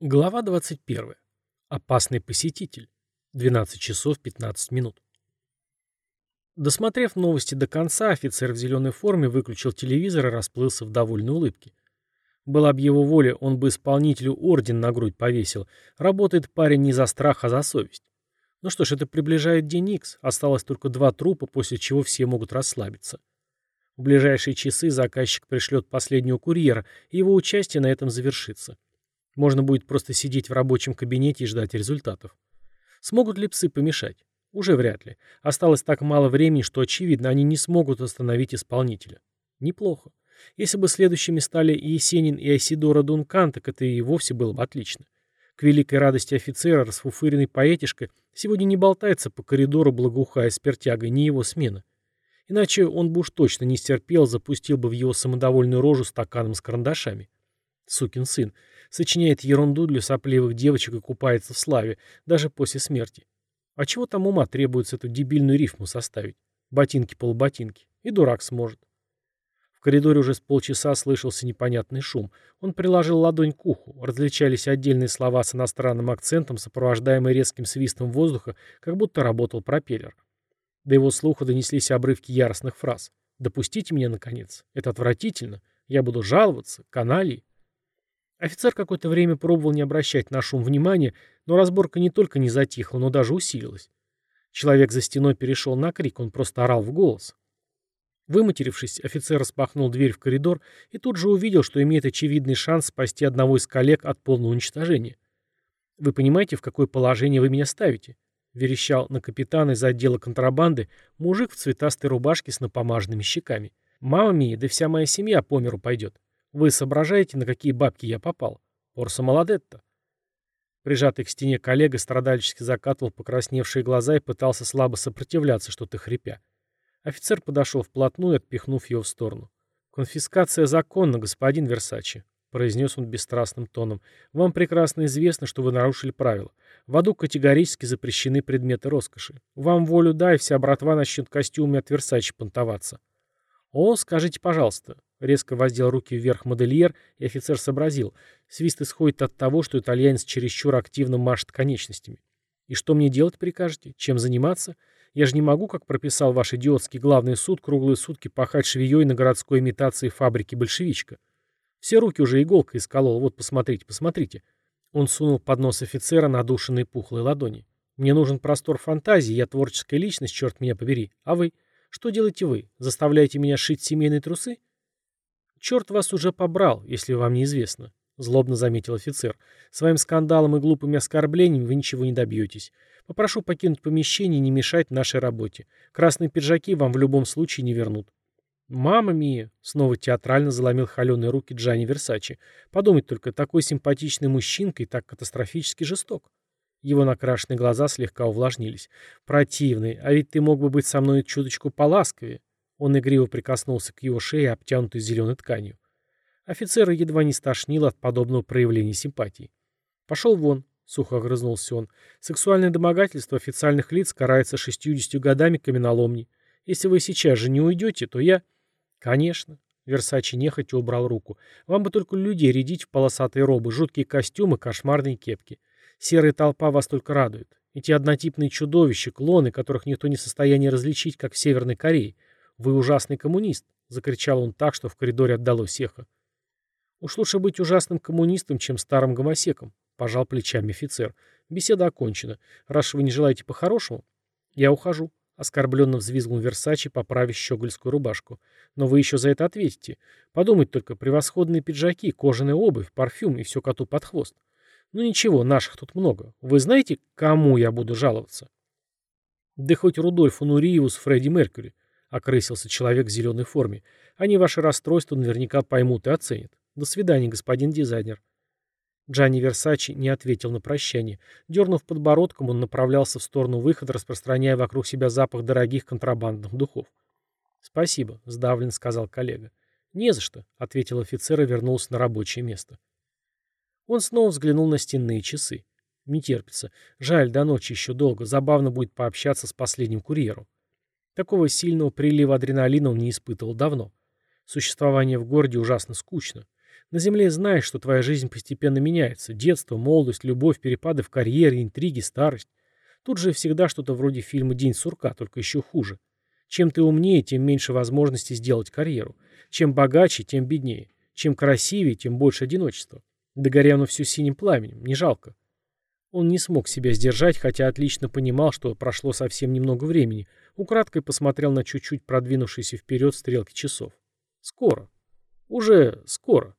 Глава 21. Опасный посетитель. 12 часов 15 минут. Досмотрев новости до конца, офицер в зеленой форме выключил телевизор и расплылся в довольной улыбке. Была б его воля, он бы исполнителю орден на грудь повесил. Работает парень не за страх, а за совесть. Ну что ж, это приближает день Икс. Осталось только два трупа, после чего все могут расслабиться. В ближайшие часы заказчик пришлет последнего курьера, и его участие на этом завершится. Можно будет просто сидеть в рабочем кабинете и ждать результатов. Смогут ли псы помешать? Уже вряд ли. Осталось так мало времени, что, очевидно, они не смогут остановить исполнителя. Неплохо. Если бы следующими стали Есенин и Айсидора Дункан, так это и вовсе было бы отлично. К великой радости офицера, расфуфыренный поэтишка, сегодня не болтается по коридору, благоухая спиртягой, не его смена. Иначе он бы уж точно не стерпел, запустил бы в его самодовольную рожу стаканом с карандашами. Сукин сын. Сочиняет ерунду для сопливых девочек и купается в славе, даже после смерти. А чего там ума требуется эту дебильную рифму составить? Ботинки-полуботинки. И дурак сможет. В коридоре уже с полчаса слышался непонятный шум. Он приложил ладонь к уху. Различались отдельные слова с иностранным акцентом, сопровождаемые резким свистом воздуха, как будто работал пропеллер. До его слуха донеслись обрывки яростных фраз. «Допустите меня, наконец. Это отвратительно. Я буду жаловаться. Каналии. Офицер какое-то время пробовал не обращать на шум внимания, но разборка не только не затихла, но даже усилилась. Человек за стеной перешел на крик, он просто орал в голос. Выматерившись, офицер распахнул дверь в коридор и тут же увидел, что имеет очевидный шанс спасти одного из коллег от полного уничтожения. «Вы понимаете, в какое положение вы меня ставите?» — верещал на капитана из отдела контрабанды мужик в цветастой рубашке с напомаженными щеками. «Мама мия, да вся моя семья по миру пойдет. Вы соображаете, на какие бабки я попал? Порса Молодетто. Прижатый к стене коллега страдальчески закатывал покрасневшие глаза и пытался слабо сопротивляться, что-то хрипя. Офицер подошел вплотную, отпихнув его в сторону. «Конфискация законна, господин Версачи», — произнес он бесстрастным тоном. «Вам прекрасно известно, что вы нарушили правила. В аду категорически запрещены предметы роскоши. Вам волю дай, вся братва начнет костюмами от Версачи понтоваться». «О, скажите, пожалуйста, Резко воздел руки вверх модельер, и офицер сообразил. Свист исходит от того, что итальянец чересчур активно машет конечностями. «И что мне делать прикажете? Чем заниматься? Я же не могу, как прописал ваш идиотский главный суд, круглые сутки пахать швеей на городской имитации фабрики «Большевичка». Все руки уже иголкой исколол. Вот, посмотрите, посмотрите». Он сунул под нос офицера надушенные пухлые ладони. «Мне нужен простор фантазии, я творческая личность, черт меня побери. А вы? Что делаете вы? Заставляете меня шить семейные трусы?» «Черт вас уже побрал, если вам неизвестно», — злобно заметил офицер. «Своим скандалом и глупыми оскорблениями вы ничего не добьетесь. Попрошу покинуть помещение и не мешать нашей работе. Красные пиджаки вам в любом случае не вернут». «Мама мия!» — снова театрально заломил холеные руки Джанни Версачи. «Подумать только, такой симпатичный мужчинка и так катастрофически жесток». Его накрашенные глаза слегка увлажнились. «Противный, а ведь ты мог бы быть со мной чуточку поласковее». Он игриво прикоснулся к его шее, обтянутой зеленой тканью. Офицера едва не стошнило от подобного проявления симпатии. «Пошел вон», — сухо огрызнулся он. «Сексуальное домогательство официальных лиц карается шестьюдесятью годами каменоломни. Если вы сейчас же не уйдете, то я...» «Конечно», — Версачи нехотя убрал руку. «Вам бы только людей рядить в полосатые робы, жуткие костюмы, кошмарные кепки. Серая толпа вас только радует. Эти однотипные чудовища, клоны, которых никто не в состоянии различить, как в Северной Корее. «Вы ужасный коммунист!» — закричал он так, что в коридоре отдалось эхо. «Уж лучше быть ужасным коммунистом, чем старым гомосеком», — пожал плечами офицер. «Беседа окончена. Раз вы не желаете по-хорошему, я ухожу», — оскорбленно взвизгнул Версачи, поправив щегольскую рубашку. «Но вы еще за это ответите. Подумать только, превосходные пиджаки, кожаная обувь, парфюм и все коту под хвост. Ну ничего, наших тут много. Вы знаете, кому я буду жаловаться?» «Да хоть Рудольфу Нуриеву с Фредди Меркьюри. — окрысился человек в зеленой форме. «Они ваши расстройства наверняка поймут и оценят. До свидания, господин дизайнер». Джанни Версачи не ответил на прощание. Дернув подбородком, он направлялся в сторону выхода, распространяя вокруг себя запах дорогих контрабандных духов. «Спасибо», — сдавлен сказал коллега. «Не за что», — ответил офицер и вернулся на рабочее место. Он снова взглянул на стенные часы. Не терпится. Жаль, до ночи еще долго. Забавно будет пообщаться с последним курьером. Такого сильного прилива адреналина он не испытывал давно. Существование в городе ужасно скучно. На земле знаешь, что твоя жизнь постепенно меняется. Детство, молодость, любовь, перепады в карьере, интриги, старость. Тут же всегда что-то вроде фильма «День сурка», только еще хуже. Чем ты умнее, тем меньше возможностей сделать карьеру. Чем богаче, тем беднее. Чем красивее, тем больше одиночества. Да горя оно все синим пламенем, не жалко. Он не смог себя сдержать, хотя отлично понимал, что прошло совсем немного времени. Украдкой посмотрел на чуть-чуть продвинувшиеся вперед стрелки часов. Скоро. Уже скоро.